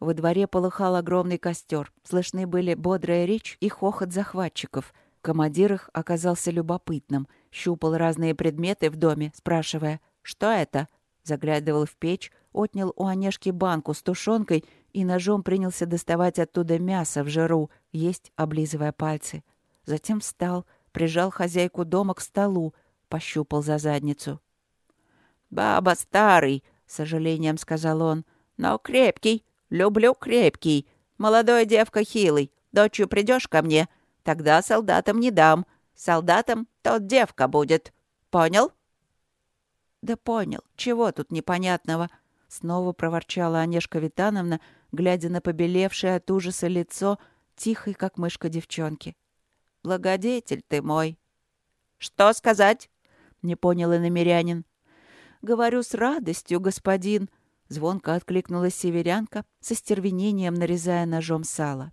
Во дворе полыхал огромный костер. Слышны были бодрая речь и хохот захватчиков. Командир их оказался любопытным. Щупал разные предметы в доме, спрашивая «Что это?». Заглядывал в печь, отнял у Онежки банку с тушенкой и ножом принялся доставать оттуда мясо в жиру, есть, облизывая пальцы. Затем встал, прижал хозяйку дома к столу, пощупал за задницу. «Баба старый», — с сожалением сказал он, — «но крепкий, люблю крепкий. Молодой девка хилый, дочью придешь ко мне, тогда солдатам не дам. Солдатам тот девка будет. Понял?» «Да понял. Чего тут непонятного?» Снова проворчала Онежка Витановна, глядя на побелевшее от ужаса лицо, тихой, как мышка девчонки. «Благодетель ты мой!» «Что сказать?» — не понял и намерянин. «Говорю с радостью, господин!» — звонко откликнулась северянка, со стервенением нарезая ножом сало.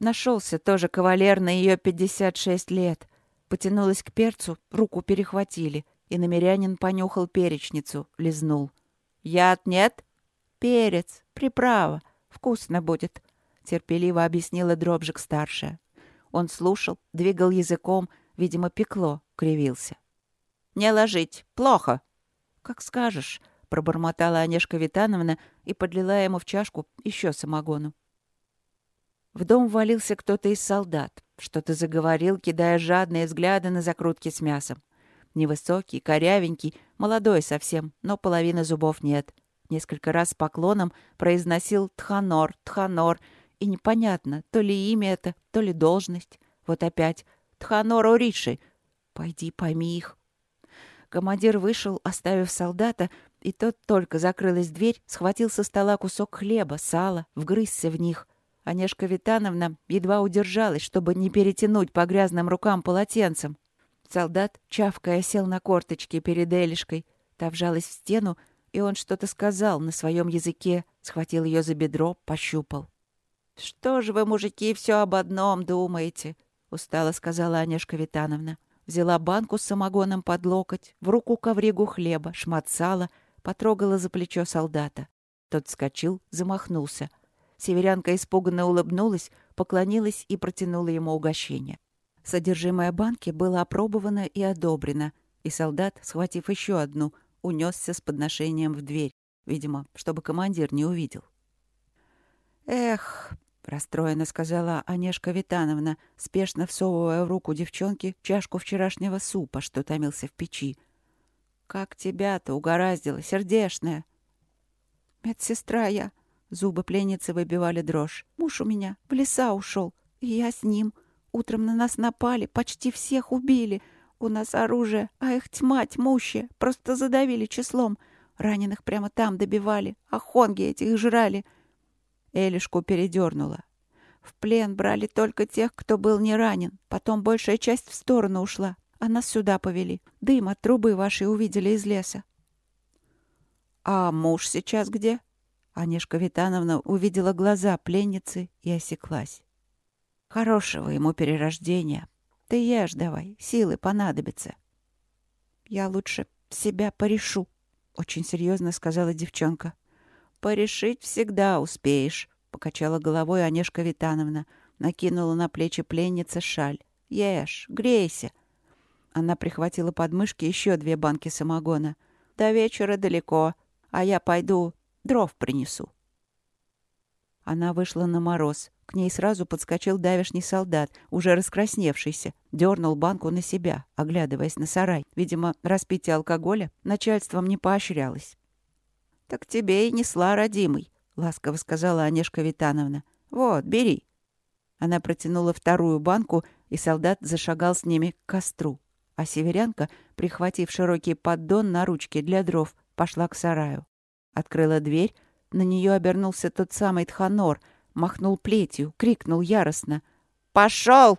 Нашелся тоже кавалер на ее пятьдесят шесть лет. Потянулась к перцу, руку перехватили, и намерянин понюхал перечницу, лизнул. «Яд нет?» «Перец, приправа, вкусно будет», — терпеливо объяснила Дробжик-старшая. Он слушал, двигал языком, видимо, пекло, кривился. «Не ложить, плохо», «Как скажешь», — пробормотала Онежка Витановна и подлила ему в чашку еще самогону. В дом валился кто-то из солдат. Что-то заговорил, кидая жадные взгляды на закрутки с мясом. Невысокий, корявенький, молодой совсем, но половины зубов нет. Несколько раз с поклоном произносил «Тханор, Тханор», и непонятно, то ли имя это, то ли должность. Вот опять «Тханор Ориши». Пойди пойми их, Командир вышел, оставив солдата, и тот только закрылась дверь, схватил со стола кусок хлеба, сала, вгрызся в них. Онежка Витановна едва удержалась, чтобы не перетянуть по грязным рукам полотенцем. Солдат, чавкая, сел на корточки перед Элишкой. Та вжалась в стену, и он что-то сказал на своем языке, схватил ее за бедро, пощупал. «Что же вы, мужики, все об одном думаете?» — устало сказала Онежка Витановна взяла банку с самогоном под локоть, в руку ковригу хлеба, шмат сала, потрогала за плечо солдата. Тот вскочил, замахнулся. Северянка испуганно улыбнулась, поклонилась и протянула ему угощение. Содержимое банки было опробовано и одобрено, и солдат, схватив еще одну, унесся с подношением в дверь, видимо, чтобы командир не увидел. «Эх, — расстроенно сказала Онежка Витановна, спешно всовывая в руку девчонки чашку вчерашнего супа, что томился в печи. «Как тебя-то угораздило, сердешная!» «Медсестра я!» — зубы пленницы выбивали дрожь. «Муж у меня в леса ушел, и я с ним. Утром на нас напали, почти всех убили. У нас оружие, а их тьма тьмущая, просто задавили числом. Раненых прямо там добивали, а хонги этих жрали». Элишку передернула. В плен брали только тех, кто был не ранен. Потом большая часть в сторону ушла, а нас сюда повели. Дым от трубы вашей увидели из леса. «А муж сейчас где?» Анешка Витановна увидела глаза пленницы и осеклась. «Хорошего ему перерождения. Ты ешь давай, силы понадобятся». «Я лучше себя порешу», — очень серьезно сказала девчонка. «Порешить всегда успеешь», — покачала головой Онежка Витановна. Накинула на плечи пленницы шаль. «Ешь, грейся». Она прихватила под мышки еще две банки самогона. «До вечера далеко, а я пойду дров принесу». Она вышла на мороз. К ней сразу подскочил давишний солдат, уже раскрасневшийся. Дернул банку на себя, оглядываясь на сарай. Видимо, распитие алкоголя начальством не поощрялось. «Так тебе и несла, родимый», — ласково сказала Онежка Витановна. «Вот, бери». Она протянула вторую банку, и солдат зашагал с ними к костру. А северянка, прихватив широкий поддон на ручке для дров, пошла к сараю. Открыла дверь, на нее обернулся тот самый Тханор, махнул плетью, крикнул яростно. «Пошел!»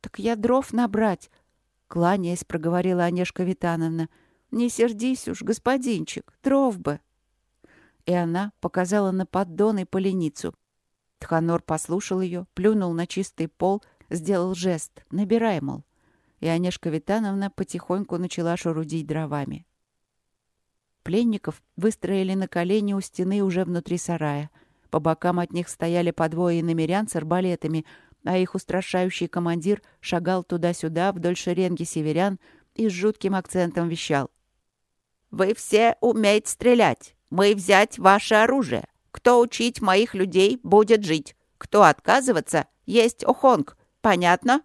«Так я дров набрать!» Кланяясь, проговорила Онежка Витановна. «Не сердись уж, господинчик, дров бы!» и она показала на поддон и поленицу. Тханор послушал ее, плюнул на чистый пол, сделал жест «набирай, мол». И Онежка Витановна потихоньку начала шурудить дровами. Пленников выстроили на колени у стены уже внутри сарая. По бокам от них стояли по двое намерян с арбалетами, а их устрашающий командир шагал туда-сюда вдоль шеренги северян и с жутким акцентом вещал. «Вы все умеете стрелять. Мы взять ваше оружие. Кто учить моих людей, будет жить. Кто отказываться, есть охонг. Понятно?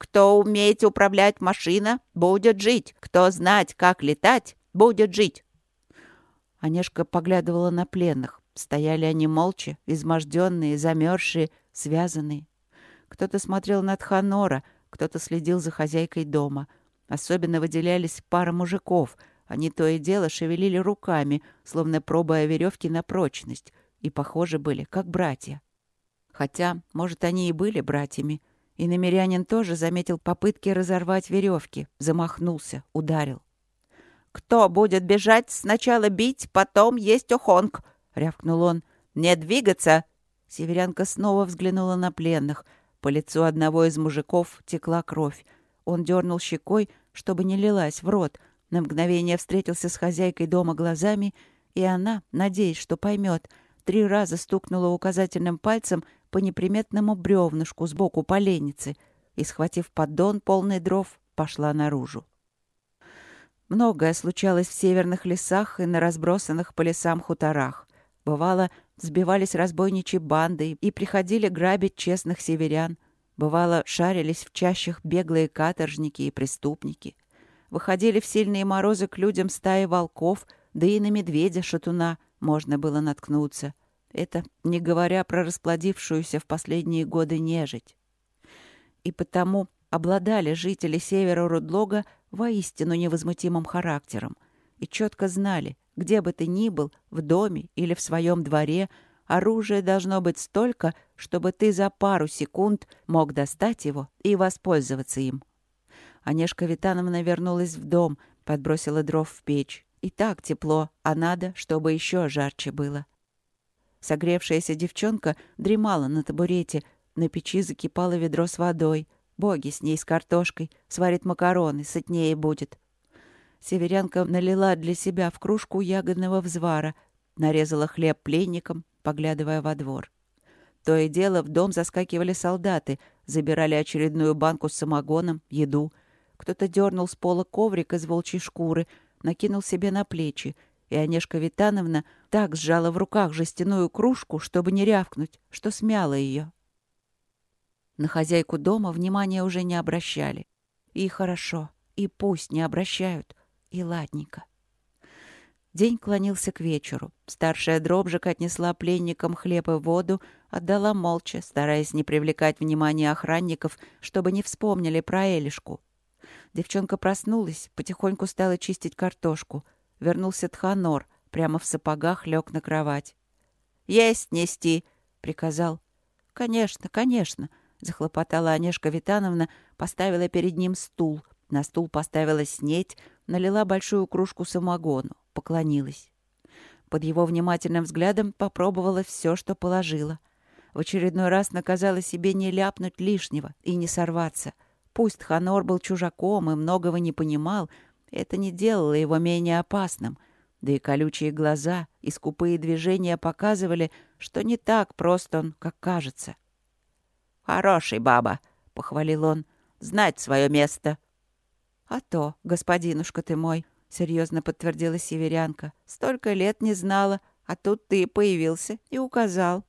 Кто умеет управлять машина, будет жить. Кто знать, как летать, будет жить». Онежка поглядывала на пленных. Стояли они молча, изможденные, замерзшие, связанные. Кто-то смотрел на Тханора, кто-то следил за хозяйкой дома. Особенно выделялись пара мужиков. Они то и дело шевелили руками, словно пробуя веревки на прочность, и похожи были, как братья. Хотя, может, они и были братьями. И намерянин тоже заметил попытки разорвать веревки, замахнулся, ударил. «Кто будет бежать, сначала бить, потом есть охонг!» — рявкнул он. «Не двигаться!» Северянка снова взглянула на пленных. По лицу одного из мужиков текла кровь. Он дернул щекой, чтобы не лилась в рот. На мгновение встретился с хозяйкой дома глазами, и она, надеясь, что поймет, три раза стукнула указательным пальцем по неприметному бревнышку сбоку поленницы и, схватив поддон, полный дров, пошла наружу. Многое случалось в северных лесах и на разбросанных по лесам хуторах. Бывало, сбивались разбойничьи банды и приходили грабить честных северян. Бывало, шарились в чащах беглые каторжники и преступники. Выходили в сильные морозы к людям стаи волков, да и на медведя-шатуна можно было наткнуться. Это не говоря про расплодившуюся в последние годы нежить. И потому обладали жители севера Рудлога воистину невозмутимым характером и четко знали, где бы ты ни был, в доме или в своем дворе, оружие должно быть столько, чтобы ты за пару секунд мог достать его и воспользоваться им. Онежка Витановна вернулась в дом, подбросила дров в печь. И так тепло, а надо, чтобы еще жарче было. Согревшаяся девчонка дремала на табурете, на печи закипало ведро с водой — Боги с ней с картошкой, сварит макароны, сытнее будет. Северянка налила для себя в кружку ягодного взвара, нарезала хлеб пленникам, поглядывая во двор. То и дело в дом заскакивали солдаты, забирали очередную банку с самогоном, еду. Кто-то дернул с пола коврик из волчьей шкуры, накинул себе на плечи, и Онежка Витановна так сжала в руках жестяную кружку, чтобы не рявкнуть, что смяла ее. На хозяйку дома внимания уже не обращали. И хорошо, и пусть не обращают, и ладненько. День клонился к вечеру. Старшая дробжик отнесла пленникам хлеб и воду, отдала молча, стараясь не привлекать внимания охранников, чтобы не вспомнили про Элишку. Девчонка проснулась, потихоньку стала чистить картошку. Вернулся Тханор, прямо в сапогах лег на кровать. «Есть нести!» — приказал. «Конечно, конечно!» — захлопотала Онежка Витановна, поставила перед ним стул. На стул поставила снеть, налила большую кружку самогону, поклонилась. Под его внимательным взглядом попробовала все, что положила. В очередной раз наказала себе не ляпнуть лишнего и не сорваться. Пусть Ханор был чужаком и многого не понимал, это не делало его менее опасным. Да и колючие глаза и скупые движения показывали, что не так просто он, как кажется. «Хороший баба», — похвалил он, — «знать свое место». «А то, господинушка ты мой», — серьезно подтвердила северянка, — «столько лет не знала, а тут ты появился и указал».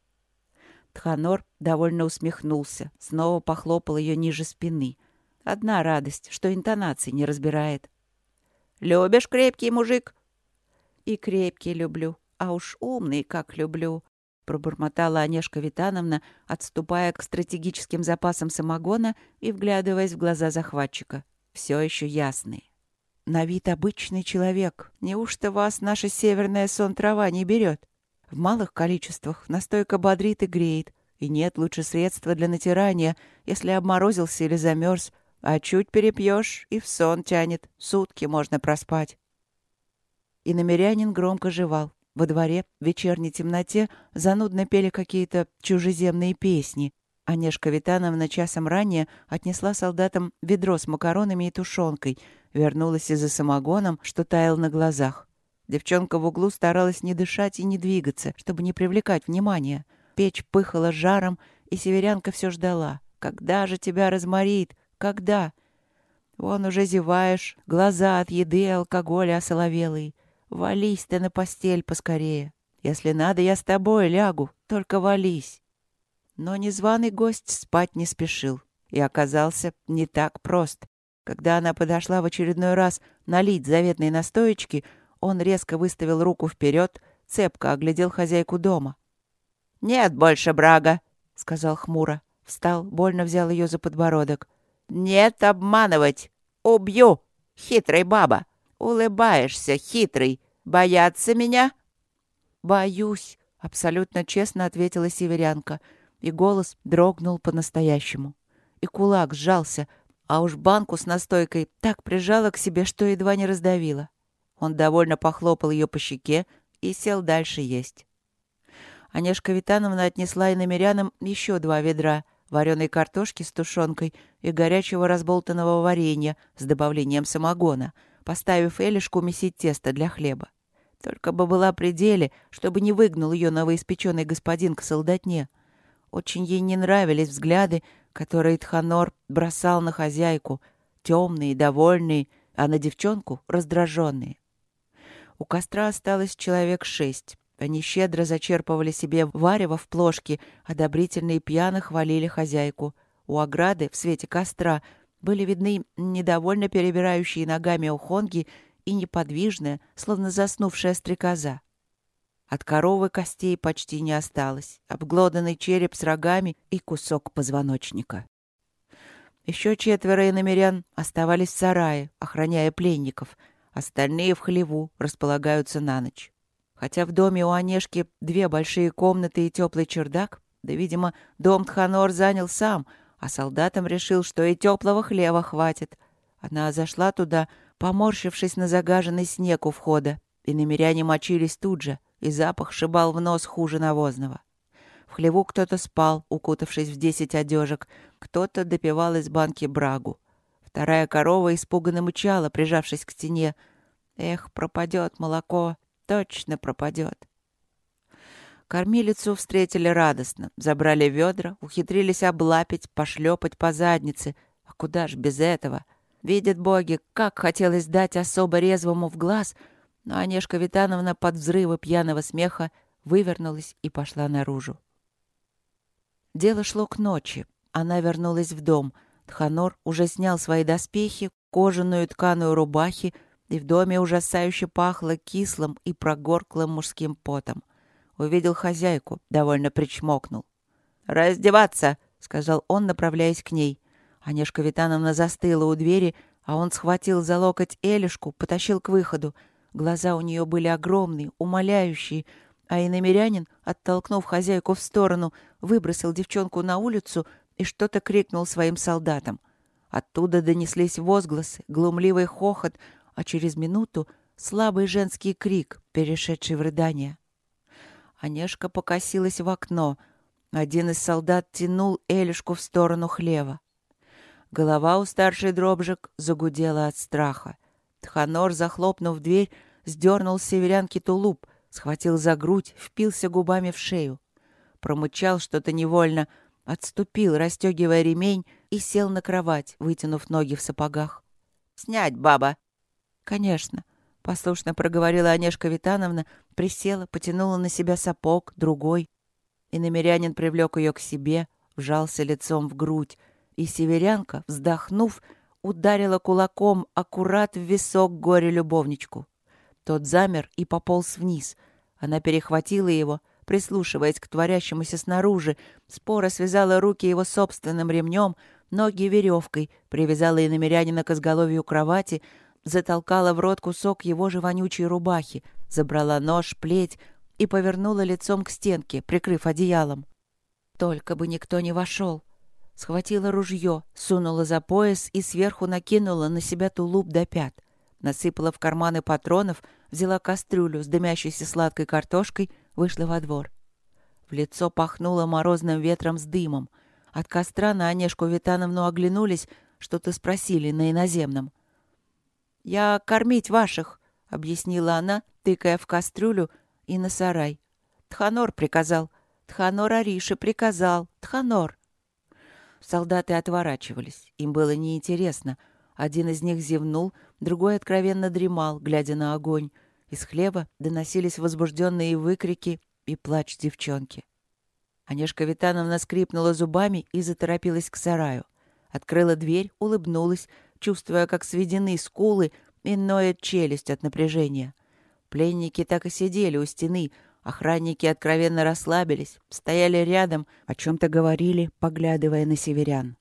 Тханор довольно усмехнулся, снова похлопал ее ниже спины. Одна радость, что интонации не разбирает. «Любишь крепкий мужик?» «И крепкий люблю, а уж умный как люблю», пробормотала Онежка Витановна, отступая к стратегическим запасам самогона и вглядываясь в глаза захватчика. Все еще ясные. «На вид обычный человек. Неужто вас наша северная сон-трава не берет? В малых количествах настойка бодрит и греет, и нет лучше средства для натирания, если обморозился или замерз, а чуть перепьешь и в сон тянет, сутки можно проспать». И намерянин громко жевал. Во дворе в вечерней темноте занудно пели какие-то чужеземные песни. Онежка Витановна часом ранее отнесла солдатам ведро с макаронами и тушенкой, вернулась и за самогоном, что таял на глазах. Девчонка в углу старалась не дышать и не двигаться, чтобы не привлекать внимания — Печь пыхала жаром, и северянка все ждала. «Когда же тебя разморит? Когда?» Вон уже зеваешь, глаза от еды и алкоголя осоловелые. Вались ты на постель поскорее. Если надо, я с тобой лягу, только вались. Но незваный гость спать не спешил и оказался не так прост. Когда она подошла в очередной раз налить заветные настоечки, он резко выставил руку вперед, цепко оглядел хозяйку дома. «Нет больше брага», — сказал хмуро. Встал, больно взял ее за подбородок. «Нет обманывать! Убью! Хитрый баба! Улыбаешься, хитрый! Бояться меня?» «Боюсь», — абсолютно честно ответила северянка, и голос дрогнул по-настоящему. И кулак сжался, а уж банку с настойкой так прижала к себе, что едва не раздавила. Он довольно похлопал ее по щеке и сел дальше есть. Онежка Витановна отнесла иномерянам еще два ведра — вареной картошки с тушенкой и горячего разболтанного варенья с добавлением самогона, поставив Элишку месить тесто для хлеба. Только бы была при деле, чтобы не выгнал ее новоиспеченный господин к солдатне. Очень ей не нравились взгляды, которые Тханор бросал на хозяйку, темные, довольные, а на девчонку раздраженные. У костра осталось человек шесть. Они щедро зачерпывали себе варево в плошки, одобрительно и пьяно хвалили хозяйку. У ограды в свете костра были видны недовольно перебирающие ногами ухонги и неподвижная, словно заснувшая стрекоза. От коровы костей почти не осталось, обглоданный череп с рогами и кусок позвоночника. Еще четверо иномерян оставались в сарае, охраняя пленников. Остальные в хлеву располагаются на ночь. Хотя в доме у Онежки две большие комнаты и теплый чердак, да, видимо, дом Тханор занял сам, а солдатам решил, что и теплого хлева хватит. Она зашла туда, поморщившись на загаженный снег у входа, и намеряне мочились тут же, и запах шибал в нос хуже навозного. В хлеву кто-то спал, укутавшись в десять одежек, кто-то допивал из банки брагу. Вторая корова испуганно мычала, прижавшись к стене. «Эх, пропадет молоко!» точно пропадет. Кормилицу встретили радостно, забрали ведра, ухитрились облапить, пошлепать по заднице. А куда ж без этого? Видят боги, как хотелось дать особо резвому в глаз, но Онежка Витановна под взрывы пьяного смеха вывернулась и пошла наружу. Дело шло к ночи. Она вернулась в дом. Тханор уже снял свои доспехи, кожаную тканую рубахи, и в доме ужасающе пахло кислым и прогорклым мужским потом. Увидел хозяйку, довольно причмокнул. «Раздеваться!» — сказал он, направляясь к ней. Онежка Витановна застыла у двери, а он схватил за локоть Элишку, потащил к выходу. Глаза у нее были огромные, умоляющие, а иномерянин, оттолкнув хозяйку в сторону, выбросил девчонку на улицу и что-то крикнул своим солдатам. Оттуда донеслись возгласы, глумливый хохот, а через минуту слабый женский крик, перешедший в рыдание. Онежка покосилась в окно. Один из солдат тянул Элюшку в сторону хлева. Голова у старшей дробжик загудела от страха. Тханор, захлопнув дверь, сдернул северянки тулуп, схватил за грудь, впился губами в шею. Промычал что-то невольно, отступил, расстегивая ремень, и сел на кровать, вытянув ноги в сапогах. «Снять, баба!» «Конечно», — послушно проговорила Онежка Витановна, присела, потянула на себя сапог, другой. И намерянин привлек ее к себе, вжался лицом в грудь, и северянка, вздохнув, ударила кулаком аккурат в висок горе-любовничку. Тот замер и пополз вниз. Она перехватила его, прислушиваясь к творящемуся снаружи, споро связала руки его собственным ремнем, ноги веревкой, привязала иномерянина к изголовью кровати, затолкала в рот кусок его же вонючей рубахи, забрала нож, плеть и повернула лицом к стенке, прикрыв одеялом. Только бы никто не вошел. Схватила ружье, сунула за пояс и сверху накинула на себя тулуп до пят. Насыпала в карманы патронов, взяла кастрюлю с дымящейся сладкой картошкой, вышла во двор. В лицо пахнуло морозным ветром с дымом. От костра на Онежку Витановну оглянулись, что-то спросили на иноземном — «Я кормить ваших», — объяснила она, тыкая в кастрюлю и на сарай. «Тханор приказал. Тханор Ариши приказал. Тханор!» Солдаты отворачивались. Им было неинтересно. Один из них зевнул, другой откровенно дремал, глядя на огонь. Из хлеба доносились возбужденные выкрики и плач девчонки. Онежка Витановна скрипнула зубами и заторопилась к сараю. Открыла дверь, улыбнулась, чувствуя, как сведены скулы и ноет челюсть от напряжения. Пленники так и сидели у стены, охранники откровенно расслабились, стояли рядом, о чем-то говорили, поглядывая на северян.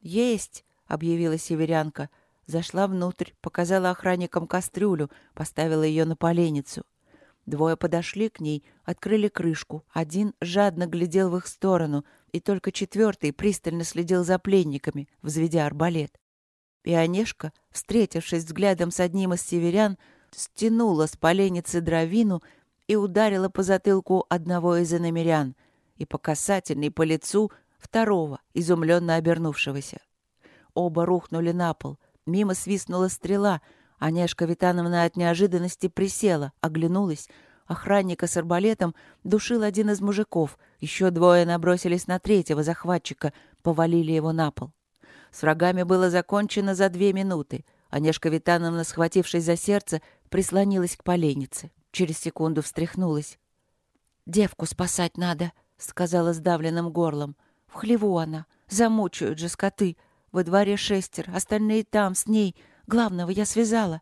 «Есть!» — объявила северянка. Зашла внутрь, показала охранникам кастрюлю, поставила ее на поленницу. Двое подошли к ней, открыли крышку. Один жадно глядел в их сторону, и только четвертый пристально следил за пленниками, взведя арбалет. И Онежка, встретившись взглядом с одним из северян, стянула с поленницы дровину и ударила по затылку одного из иномерян и по касательной по лицу второго, изумленно обернувшегося. Оба рухнули на пол. Мимо свистнула стрела. Онежка Витановна от неожиданности присела, оглянулась. Охранника с арбалетом душил один из мужиков. Еще двое набросились на третьего захватчика, повалили его на пол. С врагами было закончено за две минуты. Онежка Витановна, схватившись за сердце, прислонилась к поленнице. Через секунду встряхнулась. «Девку спасать надо», — сказала сдавленным горлом. «В хлеву она. Замучают же скоты. Во дворе шестеро, остальные там, с ней. Главного я связала».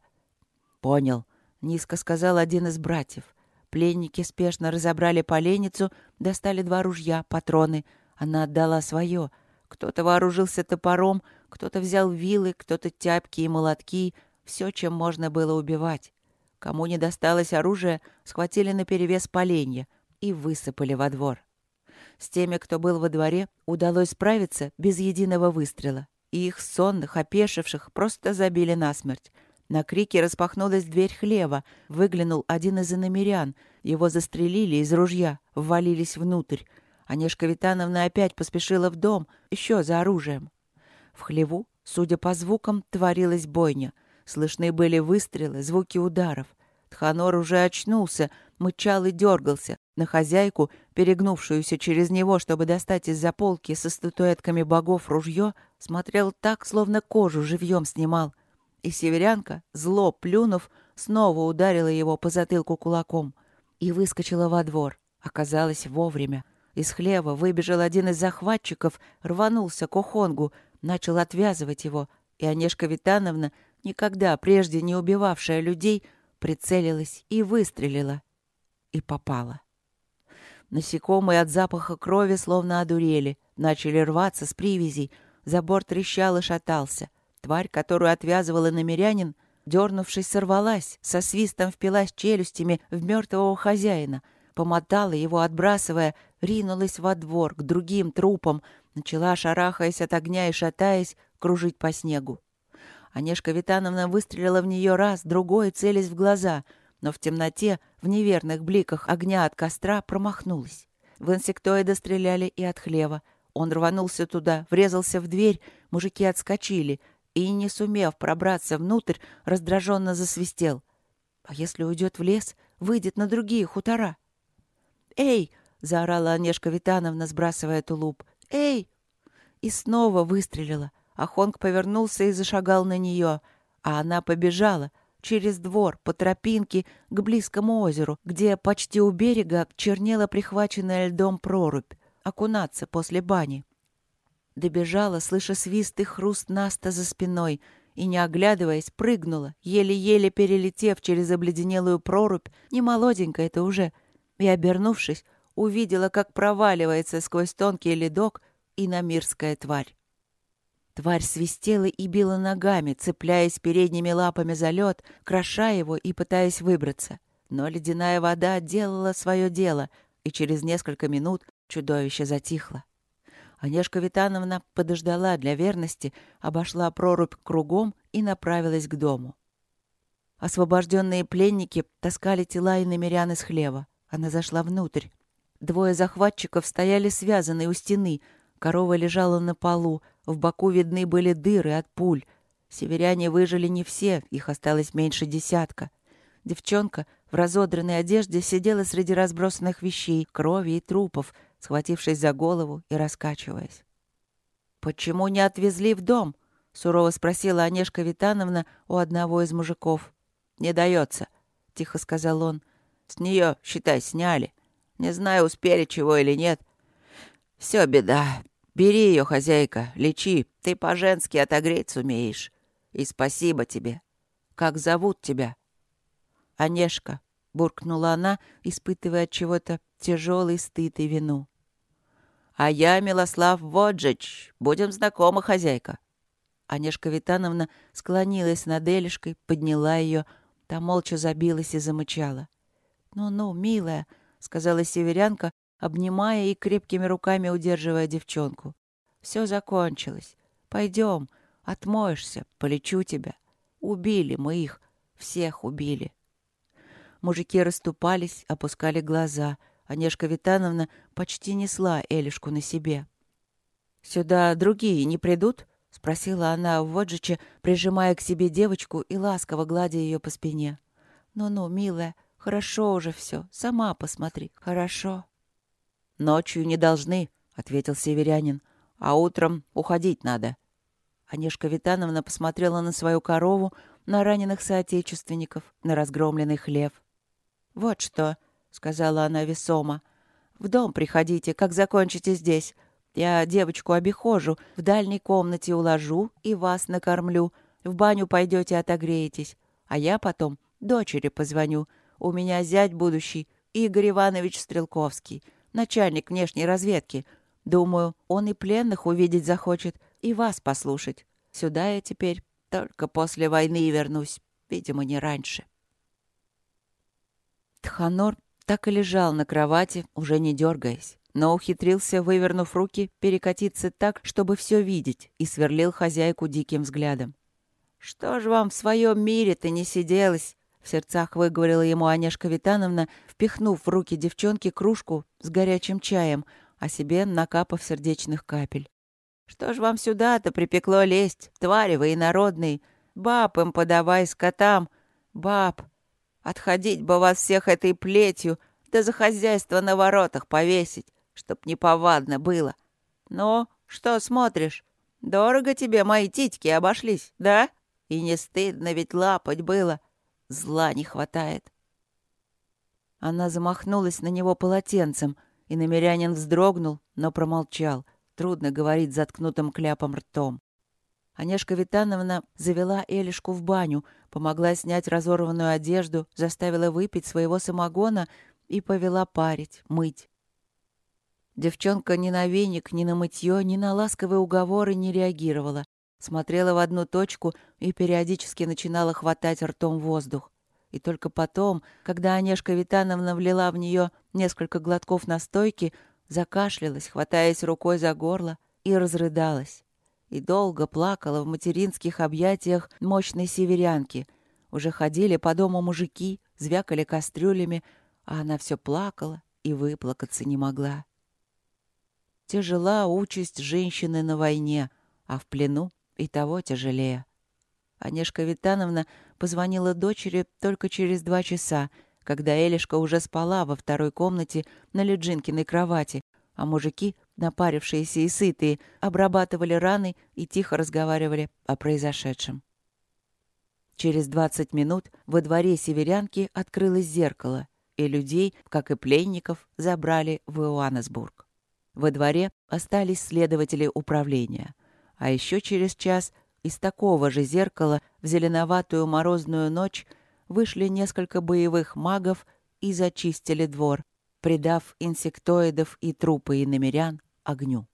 «Понял», — низко сказал один из братьев. Пленники спешно разобрали поленницу, достали два ружья, патроны. Она отдала свое — кто-то вооружился топором, кто-то взял вилы, кто-то тяпки и молотки, все, чем можно было убивать. Кому не досталось оружия, схватили наперевес поленья и высыпали во двор. С теми, кто был во дворе, удалось справиться без единого выстрела. И их сонных, опешивших, просто забили насмерть. На крике распахнулась дверь хлева. Выглянул один из иномерян. Его застрелили из ружья, ввалились внутрь. Онежка Витановна опять поспешила в дом, еще за оружием. В хлеву, судя по звукам, творилась бойня. Слышны были выстрелы, звуки ударов. Тханор уже очнулся, мычал и дергался. На хозяйку, перегнувшуюся через него, чтобы достать из-за полки со статуэтками богов ружье, смотрел так, словно кожу живьем снимал. И северянка, зло плюнув, снова ударила его по затылку кулаком и выскочила во двор. Оказалось вовремя. Из хлева выбежал один из захватчиков, рванулся к Охонгу, начал отвязывать его, и Онежка Витановна, никогда прежде не убивавшая людей, прицелилась и выстрелила. И попала. Насекомые от запаха крови словно одурели, начали рваться с привязей, забор трещал и шатался. Тварь, которую отвязывала намерянин, дернувшись, сорвалась, со свистом впилась челюстями в мертвого хозяина — помотала его, отбрасывая, ринулась во двор к другим трупам, начала, шарахаясь от огня и шатаясь, кружить по снегу. Онежка Витановна выстрелила в нее раз, другой, целясь в глаза, но в темноте, в неверных бликах огня от костра промахнулась. В инсектоида стреляли и от хлева. Он рванулся туда, врезался в дверь, мужики отскочили и, не сумев пробраться внутрь, раздраженно засвистел. А если уйдет в лес, выйдет на другие хутора? «Эй!» — заорала Онежка Витановна, сбрасывая тулуп. «Эй!» И снова выстрелила. Ахонг повернулся и зашагал на нее, а она побежала через двор по тропинке к близкому озеру, где почти у берега чернела прихваченная льдом прорубь, окунаться после бани. Добежала, слыша свист и хруст Наста за спиной, и, не оглядываясь, прыгнула, еле-еле перелетев через обледенелую прорубь, не молоденькая это уже — и, обернувшись, увидела, как проваливается сквозь тонкий ледок иномирская тварь. Тварь свистела и била ногами, цепляясь передними лапами за лед, кроша его и пытаясь выбраться. Но ледяная вода делала свое дело, и через несколько минут чудовище затихло. Онежка Витановна подождала для верности, обошла прорубь кругом и направилась к дому. Освобожденные пленники таскали тела и намерян из хлева. Она зашла внутрь. Двое захватчиков стояли связанные у стены. Корова лежала на полу. В боку видны были дыры от пуль. Северяне выжили не все, их осталось меньше десятка. Девчонка, в разодранной одежде сидела среди разбросанных вещей, крови и трупов, схватившись за голову и раскачиваясь. «Почему не отвезли в дом?» — сурово спросила Онежка Витановна у одного из мужиков. «Не дается», — тихо сказал он. «С нее, считай, сняли. Не знаю, успели чего или нет. Все беда. Бери ее, хозяйка, лечи. Ты по-женски отогреть сумеешь. И спасибо тебе. Как зовут тебя?» «Онежка», — буркнула она, испытывая от чего-то тяжелый стыд и вину. «А я Милослав Воджич. Будем знакомы, хозяйка». Онежка Витановна склонилась над Элишкой, подняла ее, та молча забилась и замычала. «Ну-ну, милая», — сказала северянка, обнимая и крепкими руками удерживая девчонку. «Все закончилось. Пойдем, отмоешься, полечу тебя. Убили мы их, всех убили». Мужики расступались, опускали глаза. Онежка Витановна почти несла Элишку на себе. «Сюда другие не придут?» — спросила она в Воджиче, прижимая к себе девочку и ласково гладя ее по спине. «Ну-ну, милая, хорошо уже все. Сама посмотри. Хорошо». «Ночью не должны», — ответил северянин. «А утром уходить надо». Онежка Витановна посмотрела на свою корову, на раненых соотечественников, на разгромленный хлев. «Вот что», — сказала она весомо, — «в дом приходите, как закончите здесь. Я девочку обихожу, в дальней комнате уложу и вас накормлю. В баню пойдете отогреетесь. А я потом дочери позвоню. У меня зять будущий, Игорь Иванович Стрелковский, начальник внешней разведки. Думаю, он и пленных увидеть захочет, и вас послушать. Сюда я теперь только после войны вернусь, видимо, не раньше». Тханор так и лежал на кровати, уже не дергаясь, но ухитрился, вывернув руки, перекатиться так, чтобы все видеть, и сверлил хозяйку диким взглядом. «Что ж вам в своем мире-то не сиделось?» В сердцах выговорила ему Анешка Витановна, впихнув в руки девчонки кружку с горячим чаем, а себе накапав сердечных капель. «Что ж вам сюда-то припекло лезть, твари вы инородные? Баб им подавай скотам! Баб, Отходить бы вас всех этой плетью, да за хозяйство на воротах повесить, чтоб неповадно было. Ну, что смотришь? Дорого тебе мои титьки обошлись, да? И не стыдно ведь лапать было. Зла не хватает. Она замахнулась на него полотенцем, и намерянин вздрогнул, но промолчал. Трудно говорить заткнутым кляпом ртом. Онежка Витановна завела Элишку в баню, помогла снять разорванную одежду, заставила выпить своего самогона и повела парить, мыть. Девчонка ни на веник, ни на мытье, ни на ласковые уговоры не реагировала. Смотрела в одну точку и периодически начинала хватать ртом воздух. И только потом, когда Онежка Витановна влила в нее несколько глотков настойки, закашлялась, хватаясь рукой за горло, и разрыдалась и долго плакала в материнских объятиях мощной северянки. Уже ходили по дому мужики, звякали кастрюлями, а она все плакала и выплакаться не могла. Тяжела участь женщины на войне, а в плену и того тяжелее. Онежка Витановна позвонила дочери только через два часа, когда Элишка уже спала во второй комнате на Леджинкиной кровати, а мужики напарившиеся и сытые, обрабатывали раны и тихо разговаривали о произошедшем. Через двадцать минут во дворе северянки открылось зеркало, и людей, как и пленников, забрали в Иоаннесбург. Во дворе остались следователи управления, а еще через час из такого же зеркала в зеленоватую морозную ночь вышли несколько боевых магов и зачистили двор, придав инсектоидов и трупы иномерян огню.